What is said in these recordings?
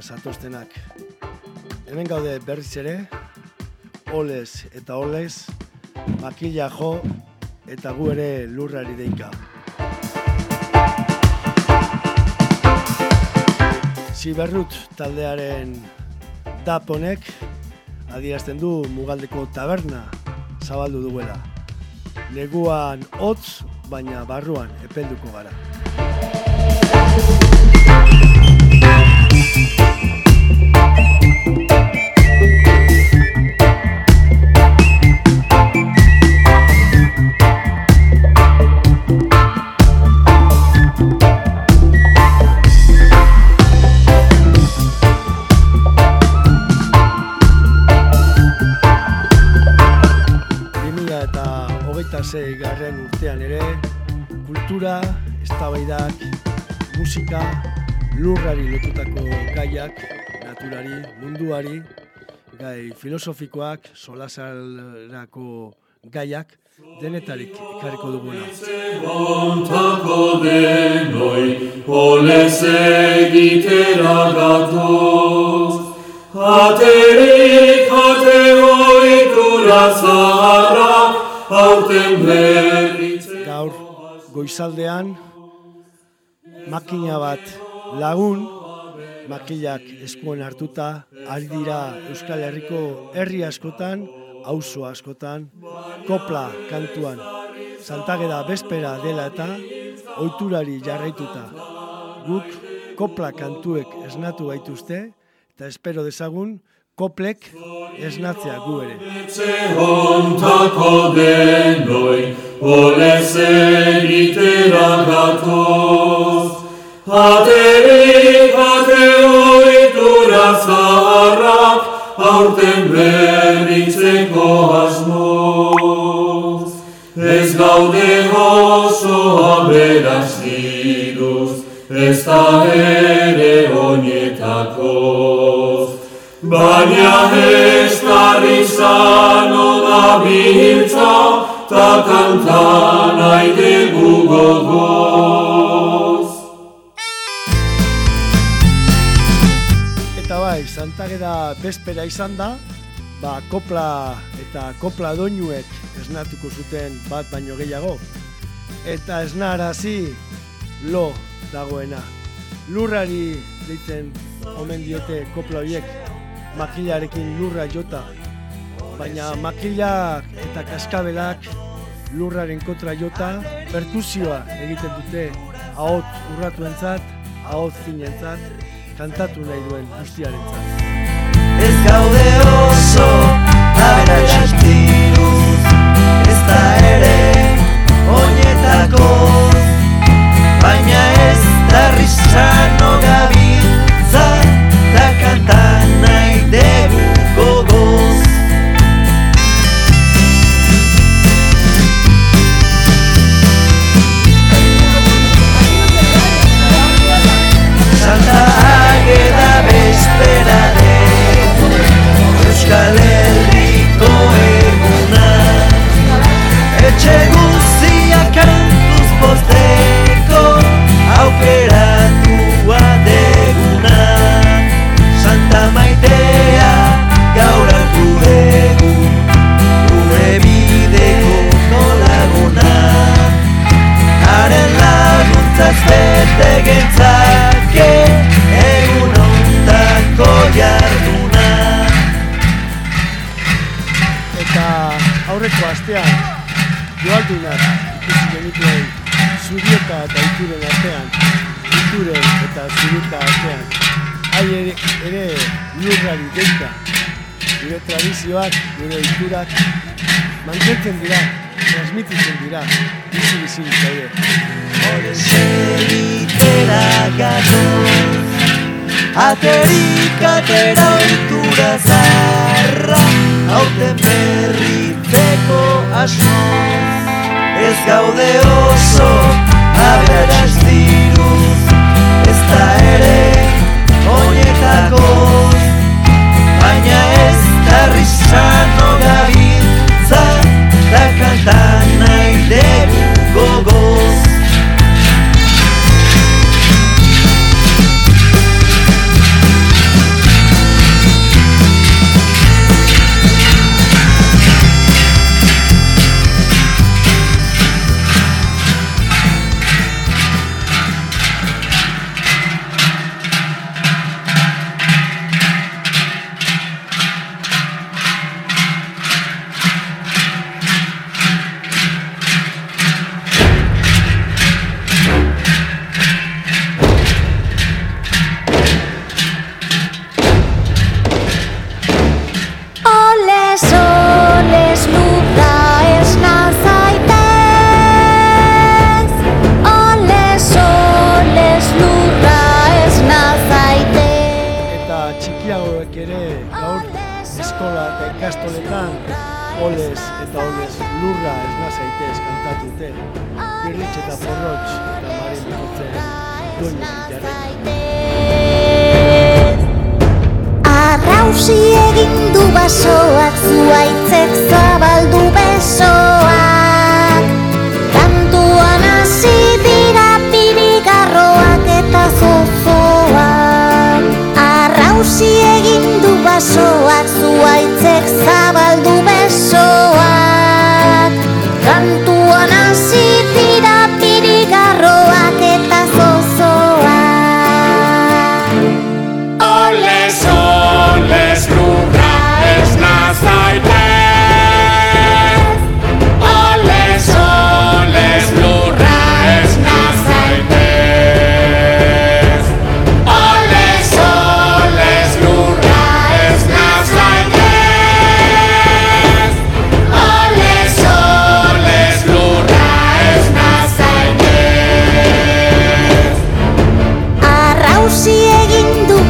zatoztenak hemen gaude berriz ere olez eta olez makila jo eta gu ere lurrari deika Ziberrut taldearen daponek adierazten du mugaldeko taberna zabaldu duela. Neguan hotz, baina barruan epelduko gara. Musika, lurrari lotutako gaiak, naturari, munduari, gai filosofikoak, solasalerako gaiak, denetarik ekarriko duguna. Ontako denoi, olez egitera gatoz. Aterik ate oitura zaharra, aurten berritzen Gaur, goizaldean, makina bat lagun, makilak eskuen hartuta, ari dira Euskal Herriko herri askotan, auzo askotan, kopla kantuan, Santageda bespera dela eta ohiturari jarraituta. Guk kopla kantuek esnatu gaituzte, eta espero dezagun koplek esnatzea gu ere. Ontako denoi, olez egitera gatoz. Aterik ate oitura zaharrak, aurten berritzeko asmoz. Ez gaude oso aberaziduz, ez da ere oinetakoz. Baina ez tarrizano da biltza, ta kantan aide gogoz. Harrageda bezpera izan da, ba, kopla eta kopla doinuek esnatuko zuten bat baino gehiago. Eta esnarazi lo dagoena. Lurrari deitzen omen diote kopla horiek makilarekin lurra jota. Baina makilak eta kaskabelak lurraren kontra jota perkusioa egiten dute ahots urratuentzat, ahot zinentzat, kantatu nahi duen guztiarentzat gaude oso aberatxak diruz ez da ere oinetako baina ez da risan 제 guztiak mantentzen dira, transmititzen dira, bizi bizi bizaie. Hore zeritera gatoz, aterik atera oitura zarra, haute berritzeko asmoz, ez gaude oso, aberaz diruz, ez da ere, oinetakoz, baina ez da risa.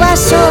paso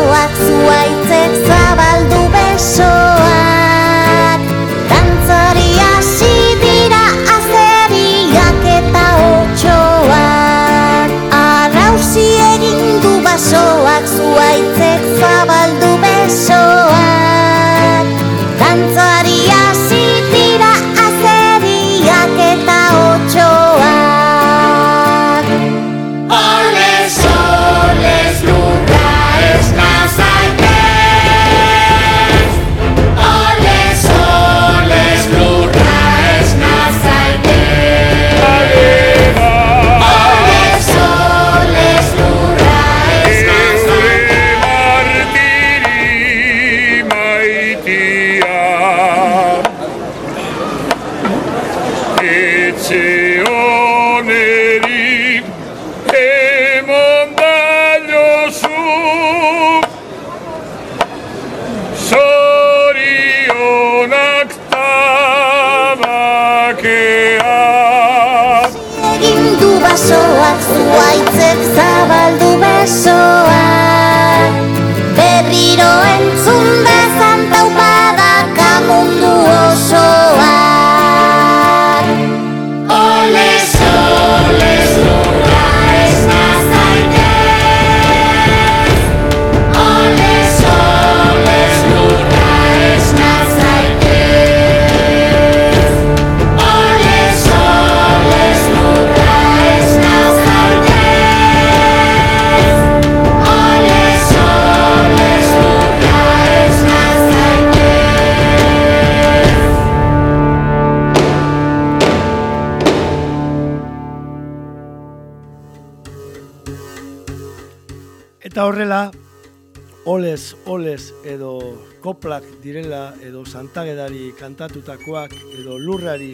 olez, olez edo koplak direla edo santagedari kantatutakoak edo lurrari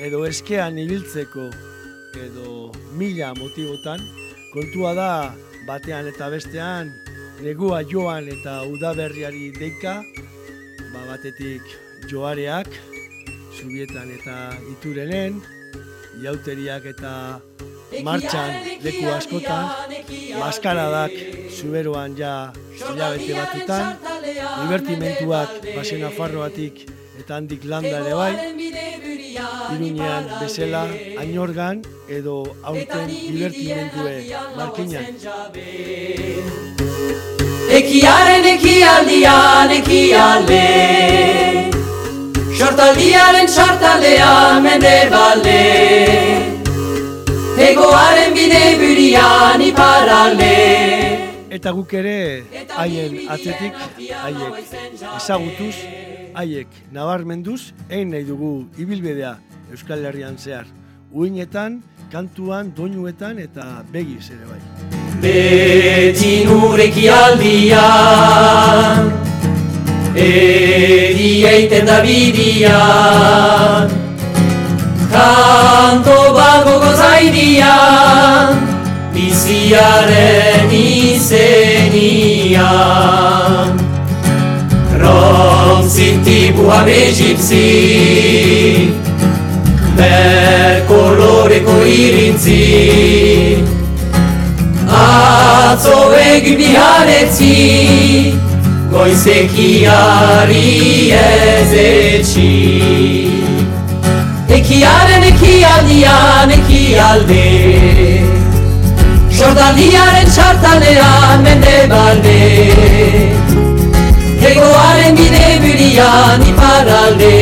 edo eskean ibiltzeko edo mila motibotan, kontua da batean eta bestean negua joan eta udaberriari deika, ba batetik joareak, zubietan eta iturenen, jauteriak eta martxan leku askotan, maskaradak zuberoan ja hilabete batutan, libertimentuak basena farroatik eta handik landa ere bai, irunean bezala ainorgan edo aurten libertimentue markinan. Ekiaren ekialdian ekialde Sortaldiaren sortaldean mende balde Egoaren bide burian iparalde Eta guk ere haien atzetik, haiek ezagutuz, haiek nabarmenduz, egin nahi dugu ibilbidea Euskal Herrian zehar. Uinetan, kantuan, doinuetan eta begiz ere bai. Beti nureki aldian Edi eiten da bidian Kanto bat gogoz aidian Biziaren izenian. Ronzinti buha begipzi Ber koloreko irintzi. Atzo egi biharetzi Goizekiari ez etxi Ekiaren ekialdian ekialde Sortaldiaren txartalean mende balde. Egoaren bide burian iparalde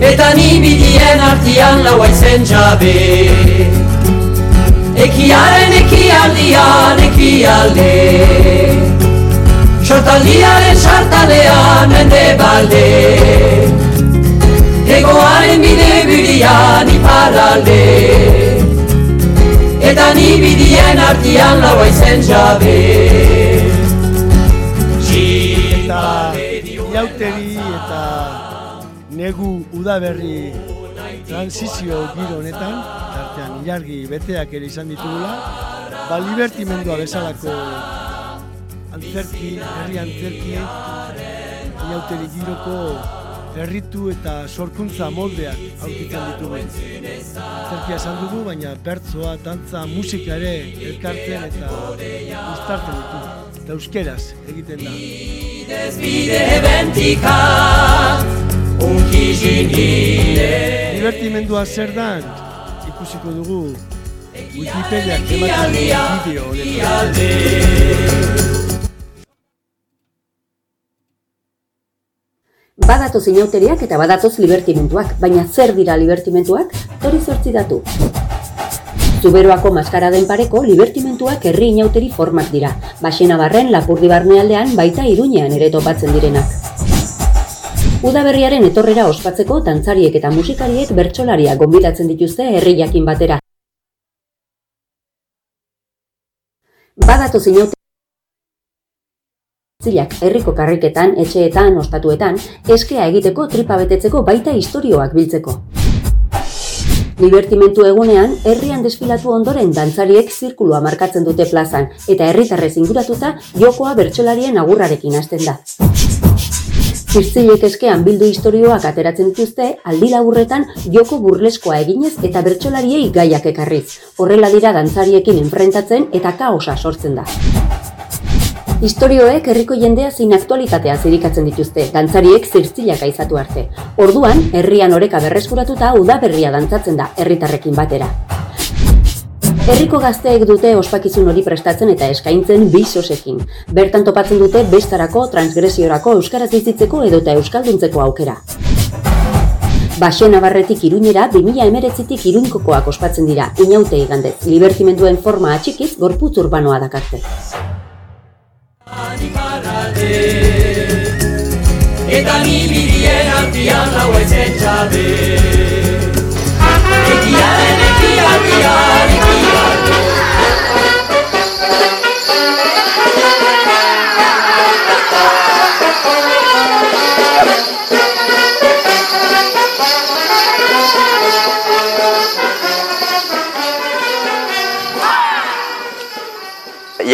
Eta ni artian laua izen jabe. Ekiaren ekialdian ekialde Sortaldiaren sartalean mende balde Egoaren bide burian iparalde Eta ni bidien artian laua izen jabe. Eta iauteri eta negu udaberri transizio giro honetan, tartean ilargi beteak ere izan ditugula, ba libertimendua bezalako antzerki, herri antzerki, iauteri giroko herritu eta sorkuntza moldeak aurkitzen ditugu. Antzerkia esan dugu, baina bertzoa, dantza, musika ere elkartzen eta uztartzen ditu. Eta euskeraz egiten da. Bidez bide bentika Unkizin hile Divertimendua zer dan, ikusiko dugu Wikipediak ematen duen bideo honetan. Badatoz inauteriak eta badatoz libertimentuak, baina zer dira libertimentuak? Hori zortzi datu. Zuberoako maskaraden pareko libertimentuak herri inauteri formak dira. Baxena barren, lapurdi barnealdean, baita iruñean ere topatzen direnak. Udaberriaren etorrera ospatzeko dantzariek eta musikariek bertsolaria gonbidatzen dituzte herri jakin batera. Badatoz inauteri zilak herriko karriketan, etxeetan, ostatuetan, eskea egiteko tripa betetzeko baita istorioak biltzeko. Libertimentu egunean, herrian desfilatu ondoren dantzariek zirkulua markatzen dute plazan, eta herritarrez inguratuta jokoa bertsolarien agurrarekin hasten da. Zirtzilek eskean bildu istorioak ateratzen dituzte, aldi laburretan joko burleskoa eginez eta bertsolariei gaiak ekarriz. Horrela dira dantzariekin enfrentatzen eta kaosa sortzen da. Istorioek herriko jendea zein aktualitatea zirikatzen dituzte, dantzariek zirtzilak aizatu arte. Orduan, herrian oreka berreskuratuta udaberria dantzatzen da, herritarrekin batera. Herriko gazteek dute ospakizun hori prestatzen eta eskaintzen bisosekin. Bertan topatzen dute bestarako, transgresiorako, euskaraz bizitzeko edota euskalduntzeko aukera. Baxena barretik iruñera, 2000 emeretzitik iruñkokoak ospatzen dira, inaute igandez, libertimenduen forma atxikiz gorputz urbanoa dakarte. Eta ni bidien artian laua izen jabe Ekiaren ekialdian ekialde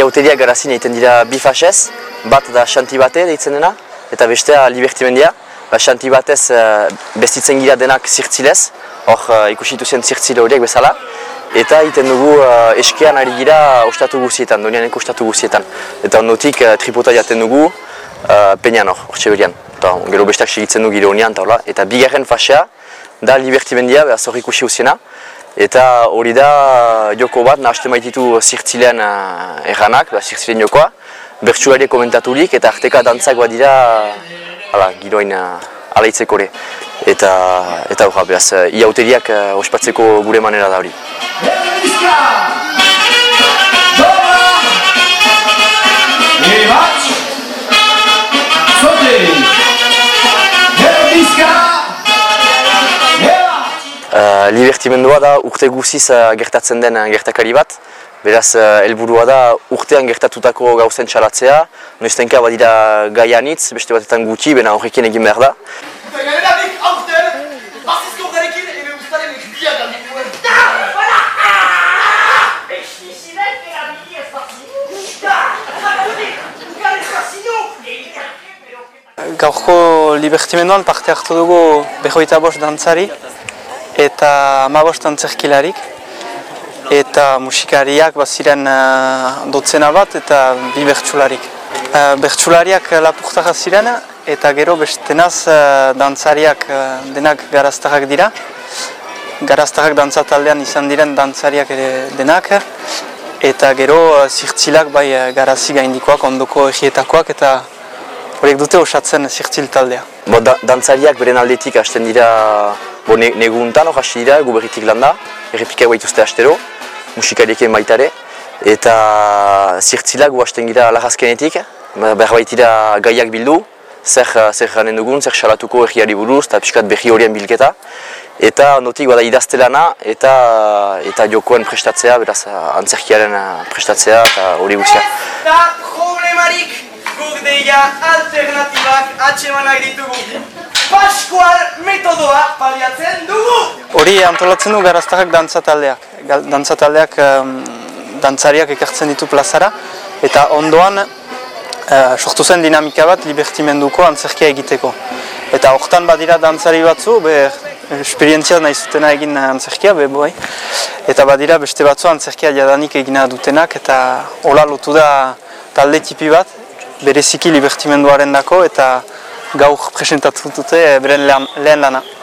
iauteriak garazin egiten dira bi fasez, bat da xanti bate deitzen dena, eta bestea libertimendia. Ba, xanti batez uh, bestitzen gira denak zirtzilez, hor uh, ikusitu zen zirtzile horiek bezala. Eta egiten dugu uh, eskean ari gira ostatu guzietan, donianeko ostatu guzietan. Eta ondotik uh, tripota jaten dugu uh, peñan hor, hor txeberian. Eta gero bestak segitzen du gire hola. eta bigarren fasea da libertimendia, behaz hor ikusi usiena. Eta hori da joko bat, nahazte maititu zirtzilean uh, erranak, ba, zirtzilean jokoa. Bertsulari komentaturik eta arteka dantzak bat dira hala, giroin uh, alaitzeko ere. Eta, eta hori, behaz, uh, iauteriak ospatzeko gure manera da hori. Libertimendua da urte guziz uh, gertatzen den uh, gertakari bat. Beraz, uh, helburua da urtean gertatutako gauzen txalatzea. Noiztenka badira gaianitz, beste batetan gutxi, bena horrekin egin behar da. Gaurko libertimenduan parte hartu dugu behoita bost dantzari eta amabost antzerkilarik eta musikariak baziren uh, dotzena bat eta bi bertsularik. Uh, bertsulariak lapurtaka ziren eta gero bestenaz uh, dantzariak uh, denak garaztarrak dira. Garaztarrak dantza taldean izan diren dantzariak ere denak eta gero uh, zirtzilak bai uh, garazi gaindikoak, ondoko egietakoak eta horiek dute osatzen zirtzil taldea. Bo, da, dantzariak beren aldetik hasten dira, bo, ne, neguntan hor hasi dira, gu berritik landa, errepika baituzte astero, musikariekin baita ere, eta zirtzilak gu hasten gira lagazkenetik, behar baitira gaiak bildu, zer, zer janen dugun, zer salatuko erriari buruz, eta pixkat berri horien bilketa, eta ondotik bada idazte lana eta, eta jokoen prestatzea, beraz antzerkiaren prestatzea eta hori guztia. Da problemarik deia alternatibak atsemanak ditugu. Paskual metodoa baliatzen dugu! Hori antolatzen du garaztarrak dantza taldeak. Dantza taldeak em, dantzariak ekartzen ditu plazara eta ondoan eh, sortu zen dinamika bat libertimenduko antzerkia egiteko. Eta hortan badira dantzari batzu, be, esperientzia nahi zutena egin antzerkia, be, bai. Eta badira beste batzu antzerkia jadanik egina dutenak eta hola lotu da talde tipi bat, bereziki libertimenduaren dako eta gaur presentatu dute eh, beren lehen, lehen lana. Bat!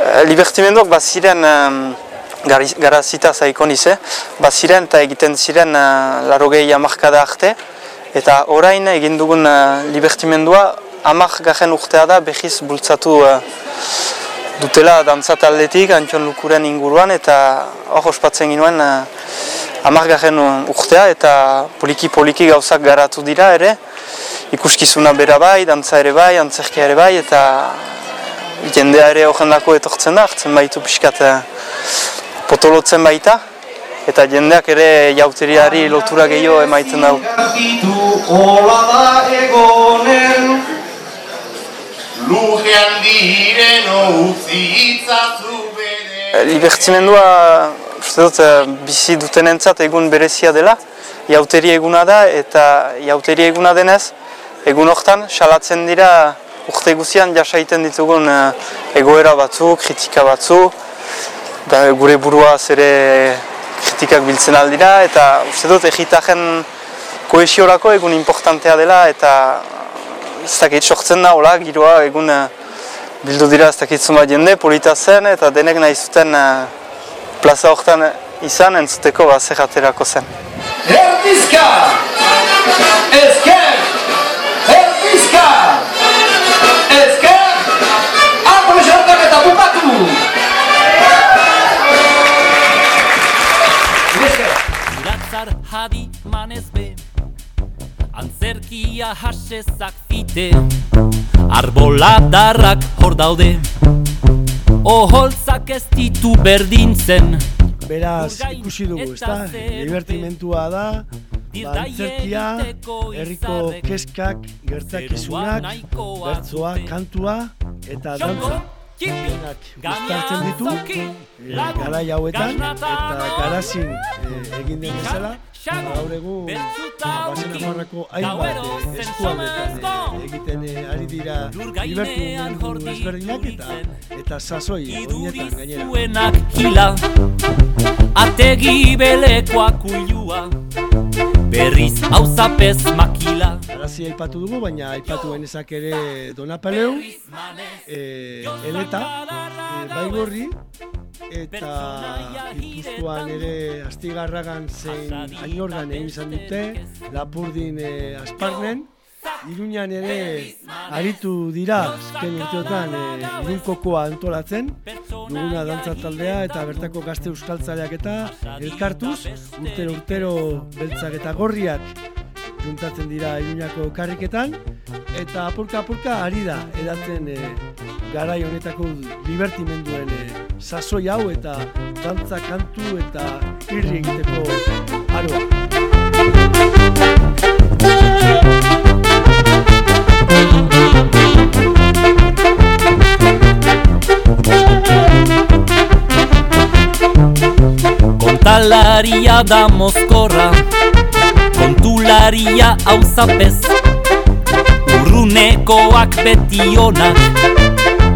Eh, Libertimenduak baziren um, garazita zaiko nize, baziren eta egiten ziren uh, larogei amarkada arte, eta orain egin dugun uh, libertimendua amak garen urtea da behiz bultzatu uh, dutela dantza taldetik Antxon Lukuren inguruan, eta hor ospatzen ginuen uh, amak garen urtea, eta poliki-poliki gauzak garatu dira ere, ikuskizuna bera bai, dantza ere bai, antzerkia ere bai, eta jendea ere horrendako etortzen da, hartzen baitu pixkat eh, potolotzen baita, eta jendeak ere jauteriari lotura gehiago emaiten dau. Argitu hola da egonen Lujean diren utzi bere Libertimendua, uste dut, eh, bizi dutenentzat egun berezia dela, jauteri eguna da, eta jauteri eguna denez, egun hortan salatzen dira urte guzian jasaiten ditugun eh, egoera batzu, kritika batzu, da gure buruaz ere kritikak biltzen aldira, eta uste dut egitaren kohesiorako egun importantea dela, eta ez dakit sortzen da, hola, giroa egun eh, bildu dira ez dakit zenbat jende, polita zen, eta denek nahi zuten eh, plaza hortan izan entzuteko bazer aterako zen. Erdizka! Ezker! Erdizka! Ezker! Arpone sartak eta bukatu! Iratzar hadi manezbe Antzerkia hasezak fite Arboladarrak hor daude. Oholtzak ez ditu berdintzen. Beraz, ikusi dugu, ezta? Libertimentua da, ba, antzerkia, herriko keskak, gertakizunak, bertzoa, kantua eta dantza. Denak guztartzen ditu, e, garai hauetan, eta garazin e, egin den bezala, gaur egun ba, Basen Afarrako hainbat e, eskualdetan e, egiten ari dira libertu ezberdinak eta eta sasoi oinetan gainera. Hila, ategi belekoak uilua, berriz hauzapez makila. Arazi aipatu dugu, baina aipatu genezak ere Donapaleu, e, Eleta, e, Baigorri, eta Gipuzkoan ere Astigarragan zein Ainorgan egin izan dute, Lapurdin e, Asparnen, Iruñan ere aritu dira azken urteotan e, irunkokoa antolatzen, duguna dantza taldea eta bertako gazte euskaltzaleak eta elkartuz, urtero urtero beltzak eta gorriak juntatzen dira Iruñako karriketan, eta apurka apurka ari da edatzen e, garai honetako libertimenduen e, sasoi hau eta dantza kantu eta irri egiteko aroa. Kontalaria da mozkorra Kontularia hauzapez Urrunekoak beti onak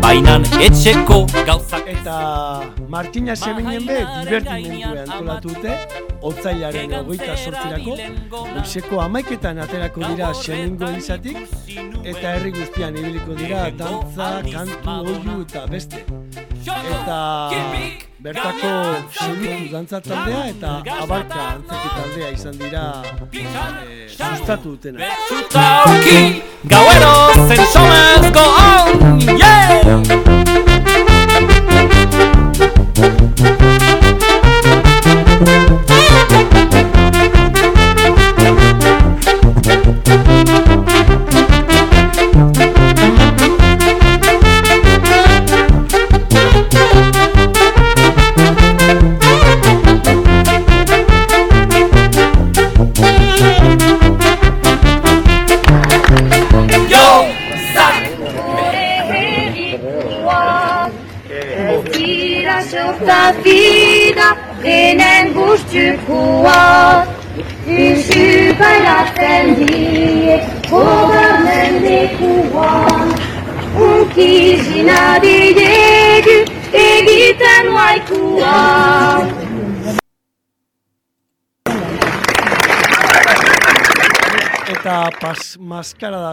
Bainan etxeko gauzak Eta Martina Seminen be divertimendue antolatu dute, otzailaren ogoita sortzirako, goizeko amaiketan aterako dira Semingo elizatik, eta herri guztian ibiliko dira dantza, kantu, oiu eta beste. Eta bertako segitu dantza taldea eta abarka antzeki taldea izan dira eh, sustatu dutena. Gauero zen somez go on, yeah! Thank you.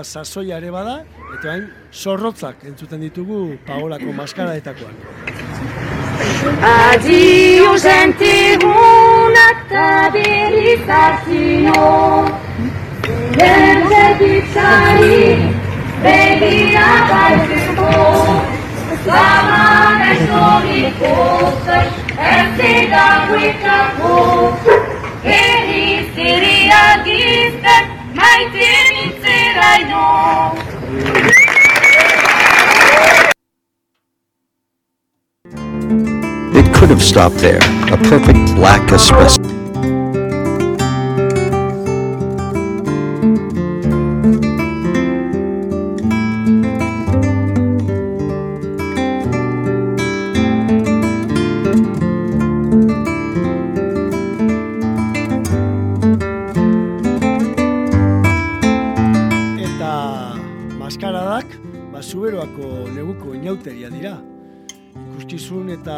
Sasoia ere bada, eta hain zorrotzak entzuten ditugu Paolako maskaradetakoan. Adio zentegunak eta berriz hartzino Lentzekitzari begira baitzuko Zaman ez horiko zer ez zeda guikako. Herri ziria gizten It could have stopped there, a perfect black espresso. Ikustizun eta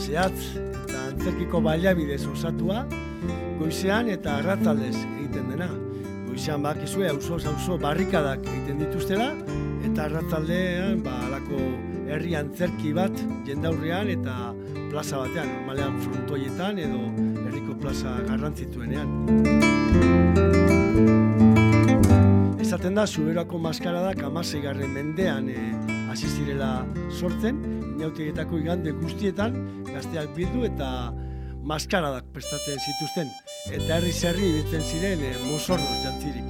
zehatz eta antzerkiko baliabidez osatua, goizean eta arratzaldez egiten dena. Goizean bakizue auzo auzo barrikadak egiten dituztela, eta arratzaldean ba, alako herri antzerki bat jendaurrean eta plaza batean, normalean frontoietan edo herriko plaza garrantzituenean. Esaten da, zuberoako maskaradak amaseigarren mendean eh, hasi zirela sortzen, inauterietako igande guztietan, gazteak bildu eta maskaradak prestatzen zituzten. Eta herri zerri ibiltzen ziren eh, mozorroz jantzirik.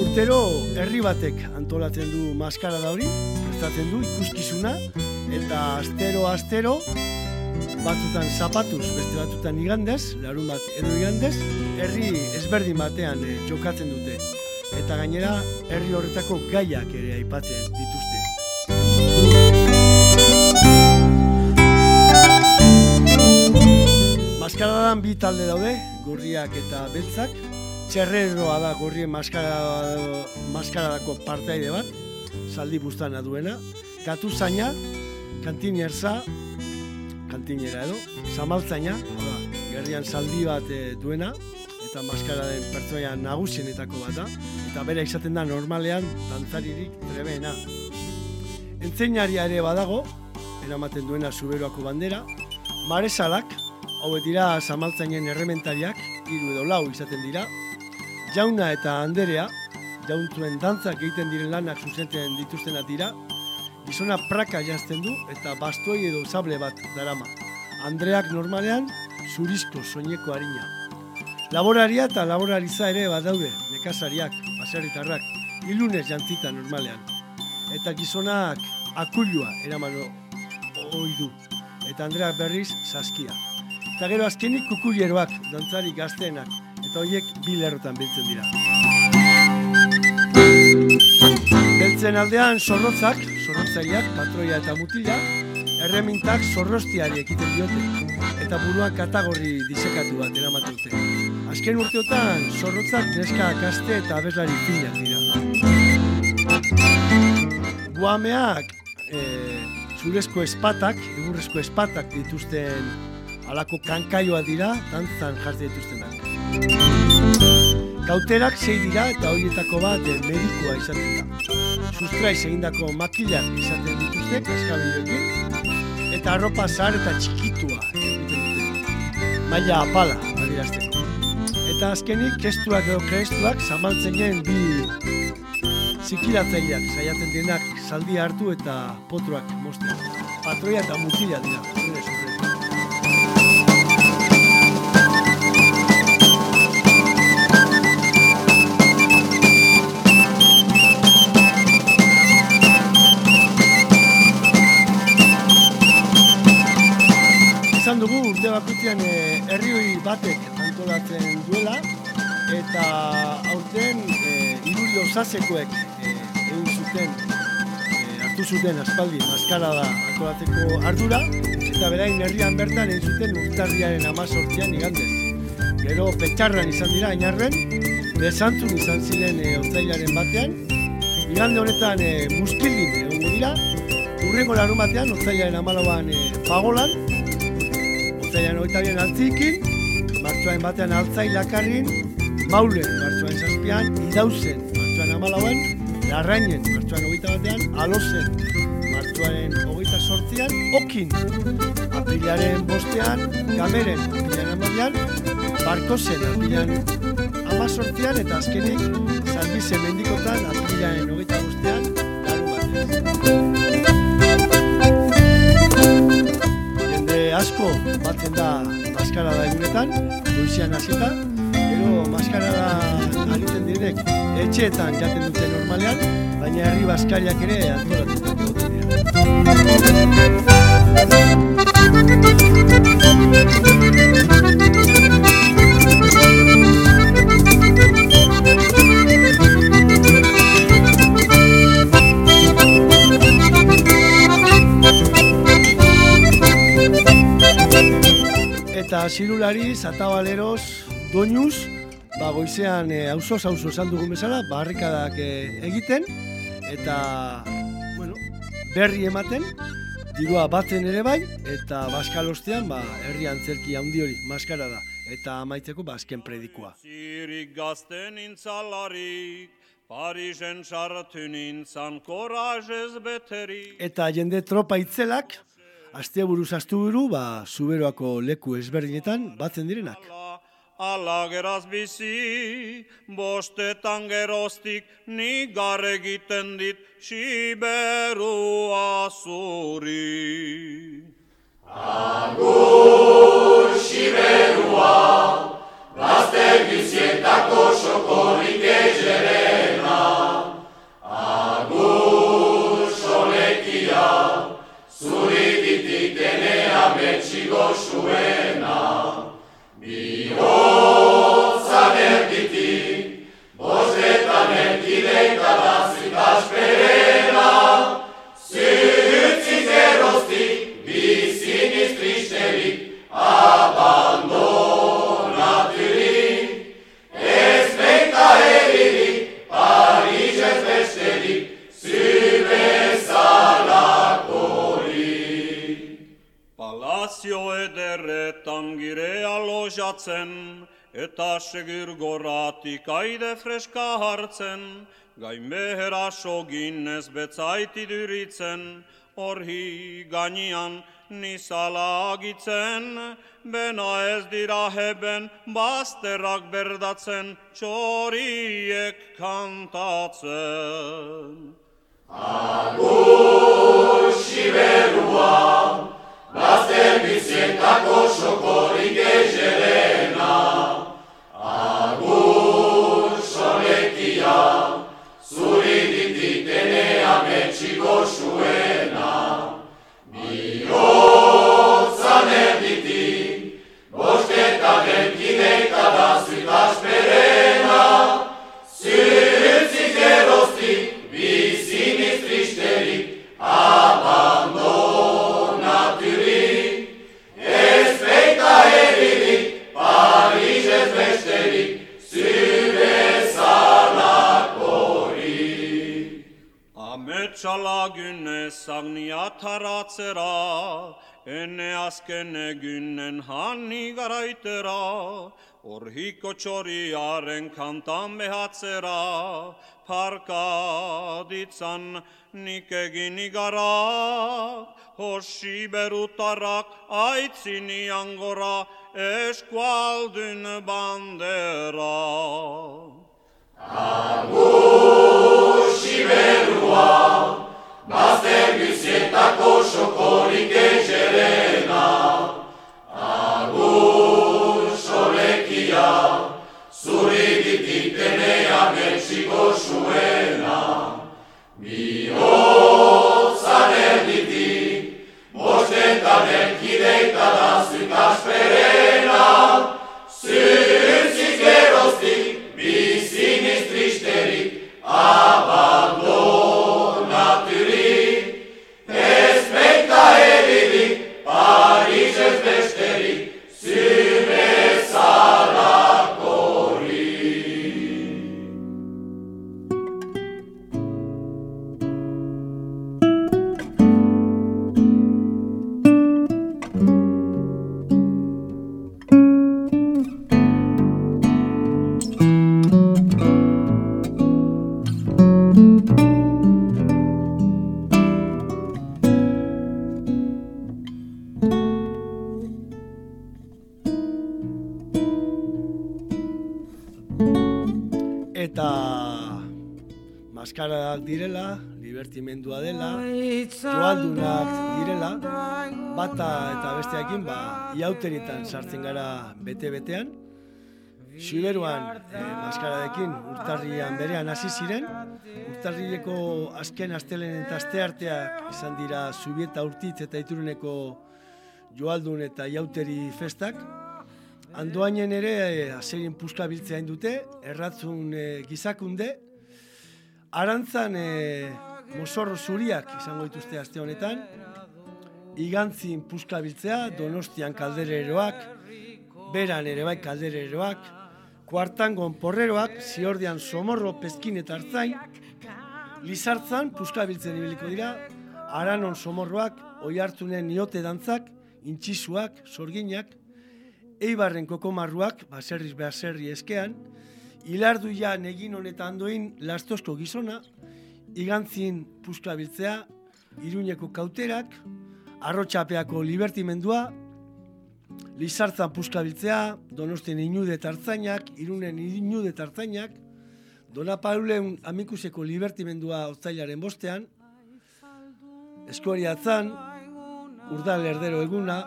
Urtero herri batek antolatzen du maskarada hori, organizatzen du ikuskizuna eta astero astero batzutan zapatuz, beste batzutan igandez, larun bat edo igandez, herri ezberdin batean eh, jokatzen dute. Eta gainera, herri horretako gaiak ere aipatzen dituzte. Maskaradan bi talde daude, gorriak eta beltzak. Txerreroa da gorrien maskara, maskaradako partaide bat, zaldi bustana duena. Katu zaina, kantinerza, kantinera edo, zamaltzaina, hau gerrian zaldi bat eh, duena, eta maskara den pertsoia nagusienetako bat da, eta bera izaten da normalean dantzaririk trebeena. Entzeinaria ere badago, eramaten duena zuberoako bandera, maresalak, hauek dira zamaltzainen errementariak, hiru edo lau izaten dira, jauna eta anderea, jauntuen dantzak egiten diren lanak zuzenten dituztenak dira, gizona praka jazten du eta bastoi edo sable bat darama. Andreak normalean zurizko soineko harina. Laboraria eta laborariza ere badaude, nekazariak, baserritarrak, ilunez jantzita normalean. Eta gizonak akullua eraman ohi du. Eta Andreak berriz saskia. Eta gero azkenik kukulleroak, dantzari gazteenak, eta horiek bi lerrotan biltzen dira. Beltzen aldean zorrotzak, zorrotzaileak, patroia eta mutila, erremintak zorrostiari ekiten diote, eta buruan katagorri disekatu bat eramaten dute. Azken urteotan, zorrotzak neska gazte eta abeslari finak dira. Guameak, e, zurezko espatak, egurrezko espatak dituzten alako kankaioa dira, dantzan jartzen dituztenak. Kauterak sei dira eta horietako bat eh, medikua izaten da. Sustraiz egindako makilak izaten dituzte, kaskabiloekin, eta arropa zahar eta txikitua egiten dute. Maila apala, adirazteko. Eta azkenik, kestuak edo krestuak zamaltzen gen bi zikiratzaileak saiatzen denak zaldi hartu eta potruak mostea. Patroia eta mutila dira, eh, herri batek antolatzen duela eta aurten e, iruri osasekoek e, egin zuten e, hartu zuten aspaldi maskarada antolatzeko ardura eta berain herrian bertan egin zuten urtarriaren amazortzian igandez. Gero petxarran izan dira inarren, bezantzun izan ziren e, otzailaren batean, igande honetan e, muskildin egongo dira, urrengo larun batean, otzailaren amalauan e, pagolan, otzailan hogeita bien altzikin, martxoaren batean altzai lakarrin, maulen martxoaren zazpian, idauzen martxoaren amalauen, larrainen martxoaren hogeita batean, alozen martxoaren hogeita sortzian, okin aprilaren bostean, gameren aprilaren amabian, barkozen aprilaren amazortzian, eta azkenik salbize mendikotan aprilaren hogeita bostean, larun batez. Asko batzen da maskarada egunetan, goizian hasita, gero maskarada aritzen direnek etxeetan jaten dute normalean, baina herri baskariak ere antolatzen dute eta zirulari, zatabaleros, doinuz, ba, goizean e, auzoz auzo esan dugun bezala, barrikadak e, egiten, eta, bueno, berri ematen, dirua batzen ere bai, eta baskalostean, ba, herri antzerki handi hori, maskara da, eta amaitzeko, ba, azken predikua. Zirik gazten intzalarik, Parisen sartu nintzan korazez beterik. Eta jende tropa itzelak, Aste buruz astu buru, ba, zuberoako leku ezberdinetan batzen direnak. Ala geraz bizi, bostetan geroztik, ni egiten dit, siberu azuri. Agur, siberua, gazte gizietako sokorik ezerena. Agur, lenea betsi zuena, shunena bi ond sa bergitik bozeta goratik aide freska hartzen, gainbehera soginez betzait iduritzen, horhi gainian nizala agitzen, bena ez dira heben bazterrak berdatzen, txoriek kantatzen. Agur siberua, bazter bizietako sokorik ezelena. Agur solekia, zuri dititenea betxiko zuena. Bihotzan erditik, bostetan շալագյունե սաղնիա թարացերա, էնե ասկենե գյունեն հանի գարայտերա, օրհի կոչորի արեն քանտամ մեհացերա, փարկադիցան նիկեգինի գարա, հոշի բերուտարակ այցինի անգորա, էշկვალ դուն բանդերա։ Ամուշ siberua, bazter bizietako sokorik ezelena. Agur solekia, zuri dititenea betxiko zuena. Bihotzan erditik, bostetan erkideita da zuitasperena. Maskaradak direla, libertimendua dela, joaldunak direla, bata eta besteakin ba, iauteritan sartzen gara bete-betean. Siberuan eh, maskaradekin urtarrian berean hasi ziren, urtarrileko azken astelen eta astearteak izan dira Zubieta urtitz eta ituruneko joaldun eta iauteri festak, Andoainen ere eh, aserien puska biltzea hain dute, erratzun eh, gizakunde, arantzan eh, mozorro zuriak izango dituzte aste honetan, igantzin puska biltzea, donostian kaldereroak, beran ere bai kaldereroak, kuartangon porreroak, ziordian somorro, pezkin eta hartzain, lizartzan puska biltzen ibiliko dira, aranon somorroak, oi hartunen niote dantzak, intxisuak, sorginak, Eibarren kokomarruak, baserriz baserri eskean, hilarduian egin honetan doin lastozko gizona, igantzin puska biltzea, iruñeko kauterak, arrotxapeako libertimendua, Lizartzan puska biltzea, Donostien inude tartzainak, Irunen inude tartzainak, Dona Paulen amikuseko libertimendua otzailaren bostean, Eskoriatzan, Urdal Erdero eguna,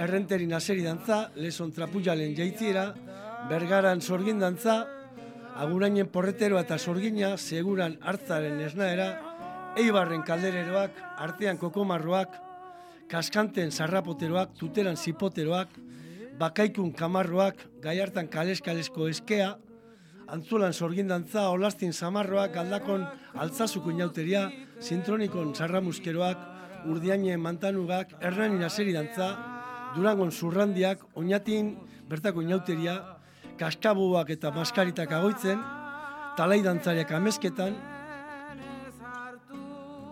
Errenterin aseri dantza, Leson Trapujalen jaitziera, Bergaran sorgin dantza, Agurainen porreteroa eta sorgina, Seguran hartzaren esnaera, Eibarren kaldereroak, artean kokomarroak, kaskanten sarrapoteroak, tuteran zipoteroak, bakaikun kamarroak, gaiartan kales-kalesko eskea, antzulan sorgindantza, olastin samarroak, galdakon altzazuko inauteria, zintronikon sarramuskeroak, urdiaine mantanugak, erran inaseri dantza, durangon zurrandiak, oinatin bertako inauteria, kaskabuak eta maskaritak agoitzen, talai dantzariak amezketan,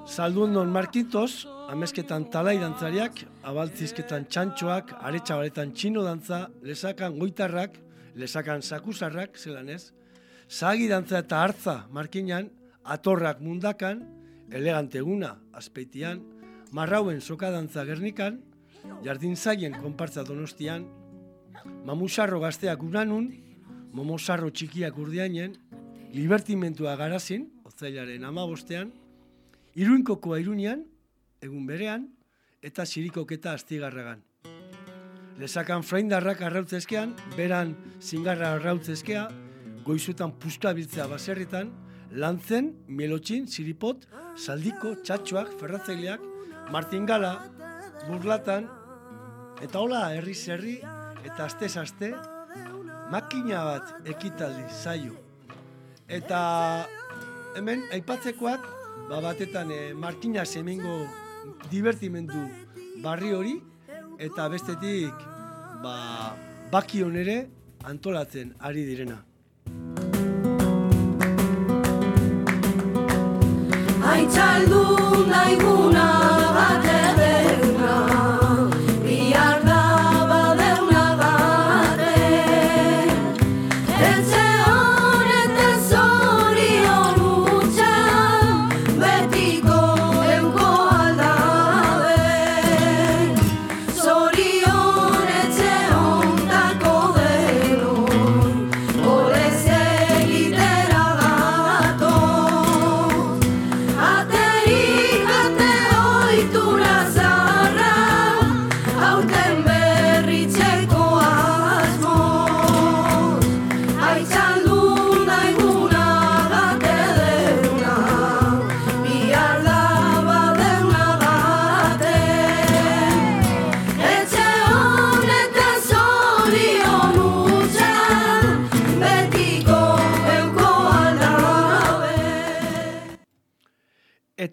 Zaldundon Markitos, amezketan talai dantzariak, abaltzizketan txantxoak, aretxabaletan txino dantza, lesakan goitarrak, lesakan sakusarrak, zelan ez, zagi dantza eta hartza markinan, atorrak mundakan, elegante eguna, azpeitian, marrauen soka dantza gernikan, jardin zaien konpartza donostian, mamusarro gazteak unanun, momosarro txikiak urdianen, libertimentua garazin, otzailaren amabostean, iruinkokoa irunian, egun berean, eta sirikoketa astigarragan. Lezakan fraindarrak arrautzezkean, beran zingarra arrautzezkea, goizutan puska biltzea baserritan, lantzen, melotxin, siripot, saldiko, txatxoak, ferratzaileak, martingala, burlatan, eta hola, herri zerri, eta aste aste makina bat ekitaldi zaio. Eta hemen, aipatzekoak, ba batetan e, Martina Semengo divertimendu barri hori eta bestetik ba bakion ere antolatzen ari direna. Aitzaldu naiguna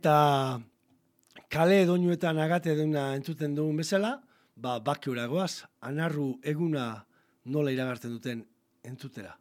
Eta kale doinuetan agate duna entzuten dugun bezala, ba bakiura goaz, anarru eguna nola iragartzen duten entzutera.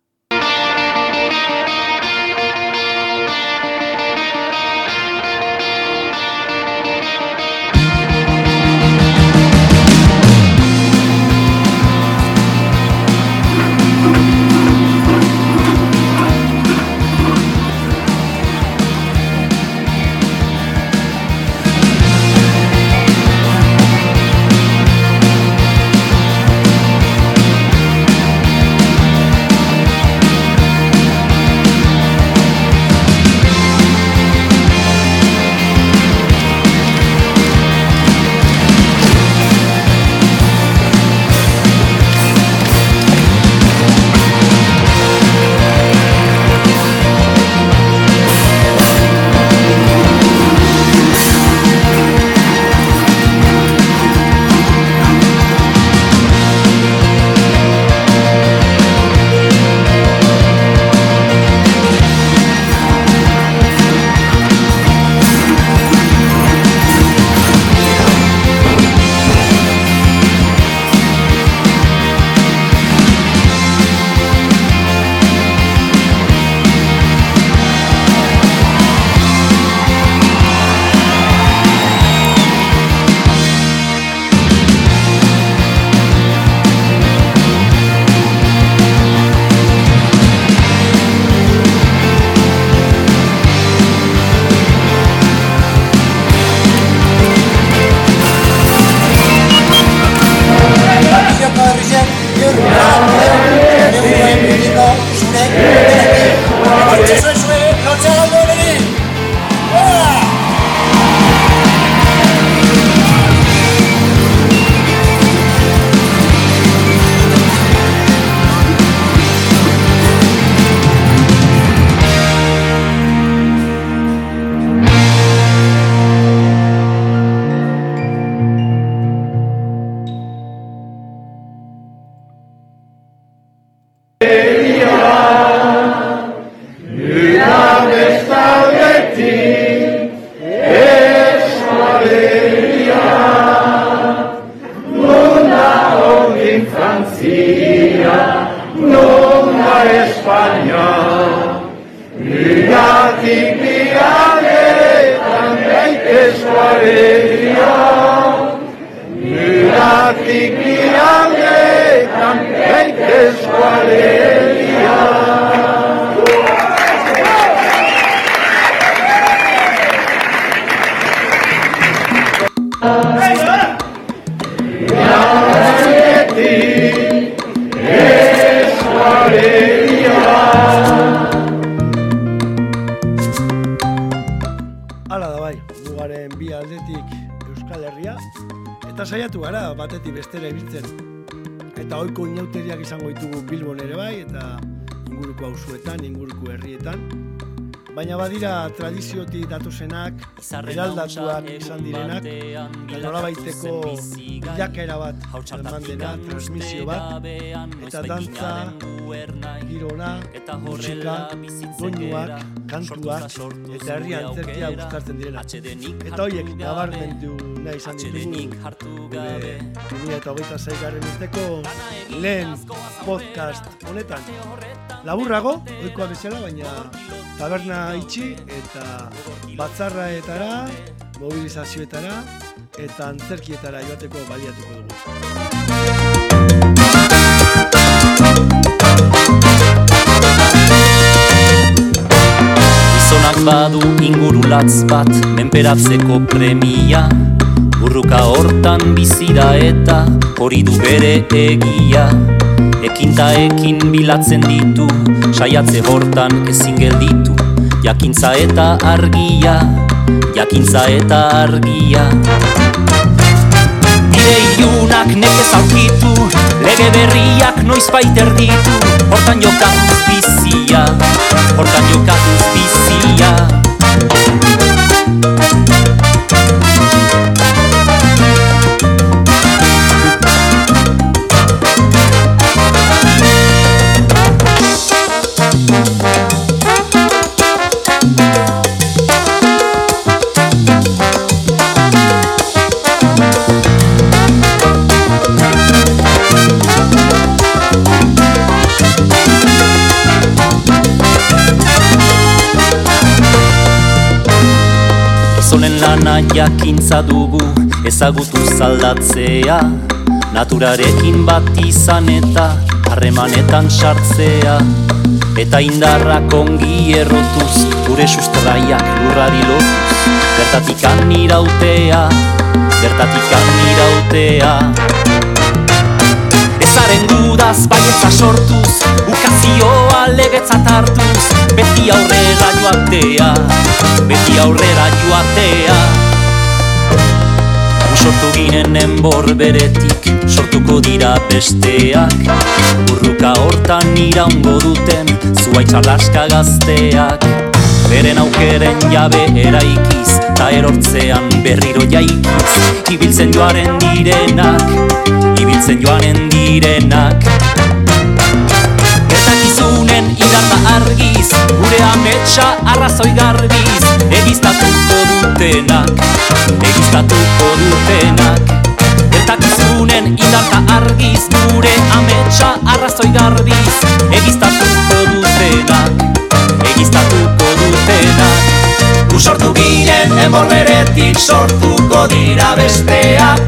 Datozenak, eraldatuak izan direnak, eta nolabaiteko bilakaera bat eman dena, transmisio bat, eta dantza, girona, musika, doinuak, kantuak, eta herri antzerkia uztartzen direna. Eta horiek nabarmendu nahi izan ditugu gure 2008 garren urteko lehen podcast honetan. Laburrago, oikoa bezala, baina taberna itxi eta batzarraetara, mobilizazioetara eta antzerkietara joateko baliatuko dugu. Gizonak badu ingurulatz bat menperatzeko premia Burruka hortan bizi da eta hori du bere egia. Ekinta ekin bilatzen ditu, saiatze hortan ezin gelditu. Jakintza eta argia, jakintza eta argia. Nire ilunak nekez aurkitu, lege berriak noiz baiter ditu. Hortan jokatuz bizia, hortan jokatuz bizia lana jakintza dugu ezagutu zaldatzea. Naturarekin bat izan eta harremanetan sartzea. Eta indarrak ongi errotuz gure sustraiak lurrari lotuz. Bertatikan irautea, bertatikan irautea Ezaren gudaz baietza sortuz, ukazioa legetzat hartuz Beti aurrera joatea, beti aurrera joatea. Sortu ginen enbor beretik, sortuko dira besteak. Burruka hortan iraungo duten, zuaitxalaska gazteak Beren aukeren jabe eraikiz, ta erortzean berriro jaikiz. Ibiltzen joaren direnak, ibiltzen joanen direnak. Gertakizunen idarta argiz, gure ametsa arrazoi garbiz. Egiztatuko dutenak, egiztatuko dutenak. Gertakizunen idarta argiz, gure ametsa arrazoi garbiz. Egiztatuko dutenak, egiztatuko dutenak Gu sortu ginen enbor beretik sortuko dira besteak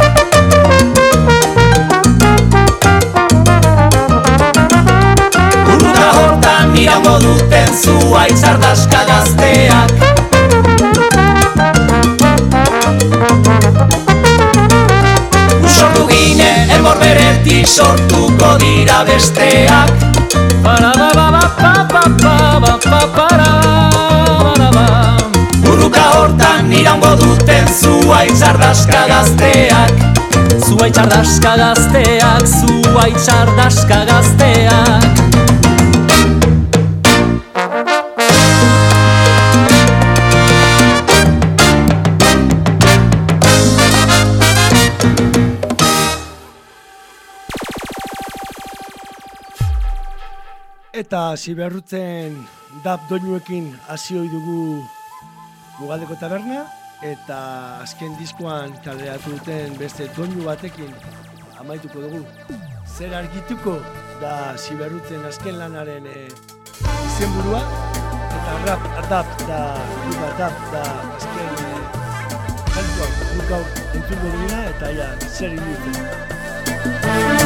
Urruka hortan iraungo duten zua itzardaska gazteak. Sortu ginen enbor beretik sortuko dira besteak. Para ba ba ba ba ba ba ba ba para irango duten zuai txardaska gazteak. Zuai txardaska gazteak, zuai txardaska gazteak. Eta ziberrutzen dap doinuekin hasi dugu Mugaldeko taberna eta azken diskoan kaleratu duten beste doinu batekin amaituko dugu. Zer argituko da ziberrutzen azken lanaren e, izenburua eta rap adap da rap adap da azken e, gaur entzungo duguna eta ja zer iruditzen.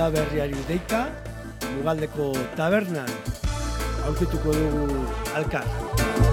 Udaberriari deika, Lugaldeko tabernan aurkituko dugu alkar.